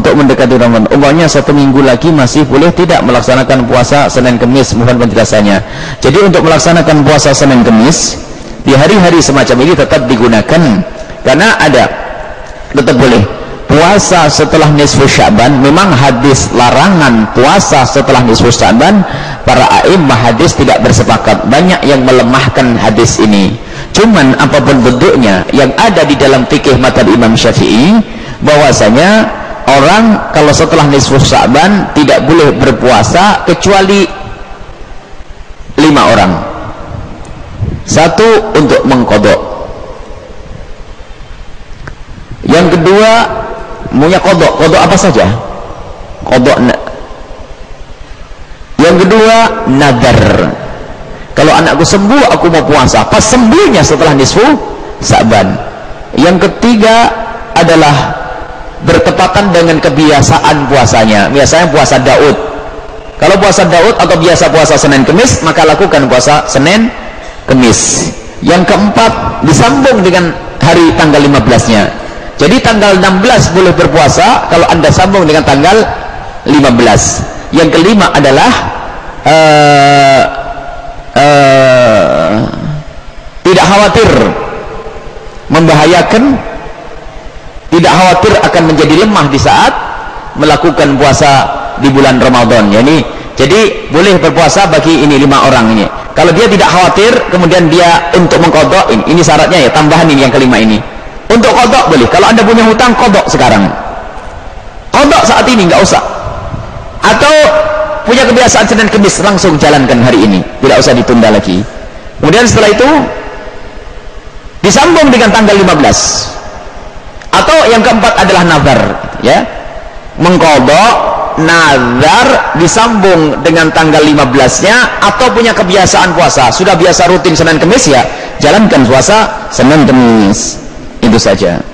untuk mendekati Ramadan. Umpamanya satu minggu lagi masih boleh tidak melaksanakan puasa Senin Kemis? Mohon penjelasannya. Jadi untuk melaksanakan puasa Senin Kemis di hari-hari semacam ini tetap digunakan karena ada tetap boleh. Puasa setelah nisfu Syaban memang hadis larangan puasa setelah nisfu Syaban para a'immah hadis tidak bersepakat. Banyak yang melemahkan hadis ini. Cuman apa pun bentuknya yang ada di dalam fikih mata Imam Syafi'i bahwasanya orang kalau setelah nisfu Syaban tidak boleh berpuasa kecuali lima orang. Satu untuk mengkodok. Yang kedua punya kodok. Kodok apa saja? Kodok yang kedua nadar. Kalau anakku sembuh aku mau puasa. Pas sembuhnya setelah nisfu saban yang ketiga adalah bertepatan dengan kebiasaan puasanya. Biasanya puasa Daud. Kalau puasa Daud atau biasa puasa Senin Kemis maka lakukan puasa Senin Kemis. Yang keempat disambung dengan hari tanggal 15 nya jadi tanggal 16 boleh berpuasa kalau anda sambung dengan tanggal 15. Yang kelima adalah uh, uh, tidak khawatir membahayakan tidak khawatir akan menjadi lemah di saat melakukan puasa di bulan Ramadan. Yani, jadi boleh berpuasa bagi ini lima orang ini. Kalau dia tidak khawatir, kemudian dia untuk mengkodok ini, ini syaratnya ya tambahan ini yang kelima ini. Untuk kodok boleh. Kalau anda punya hutang kodok sekarang. Kodok saat ini nggak usah. Atau punya kebiasaan Senin Kemis langsung jalankan hari ini. Tidak usah ditunda lagi. Kemudian setelah itu disambung dengan tanggal 15 atau yang keempat adalah nazar ya. Mengkodok nazar disambung dengan tanggal 15 nya atau punya kebiasaan puasa. Sudah biasa rutin Senin Kemis ya jalankan puasa Senin Kemis. Itu saja